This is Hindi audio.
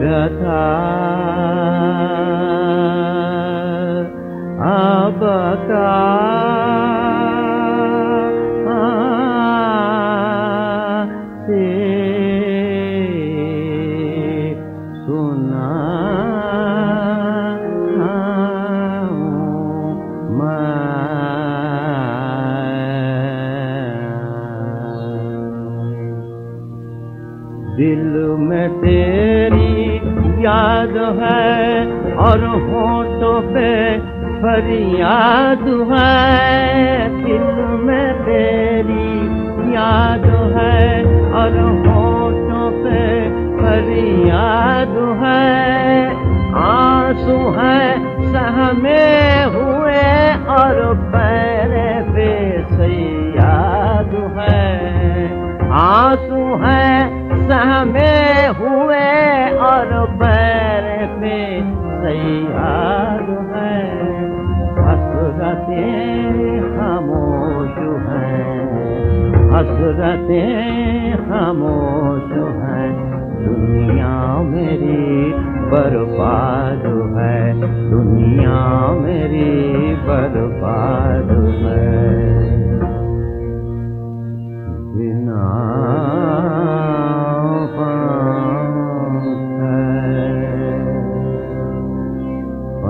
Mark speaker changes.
Speaker 1: Tata दिल में तेरी याद है और होठों पे फरियाद है। दिल में तेरी याद है और होठों पे फरियाद है। आँसू है सहमे हुए और हुए और पैर पे तैयार है। हसरते खामोश है। हसरते खामोश हैं। दुनिया मेरी बर्बाद है। दुनिया मेरी बर्बाद